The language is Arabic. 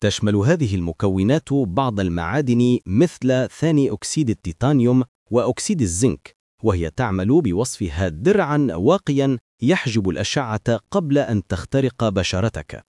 تشمل هذه المكونات بعض المعادن مثل ثاني أكسيد التيتانيوم وأكسيد الزنك وهي تعمل بوصفها درعا واقيا يحجب الأشعة قبل أن تخترق بشرتك.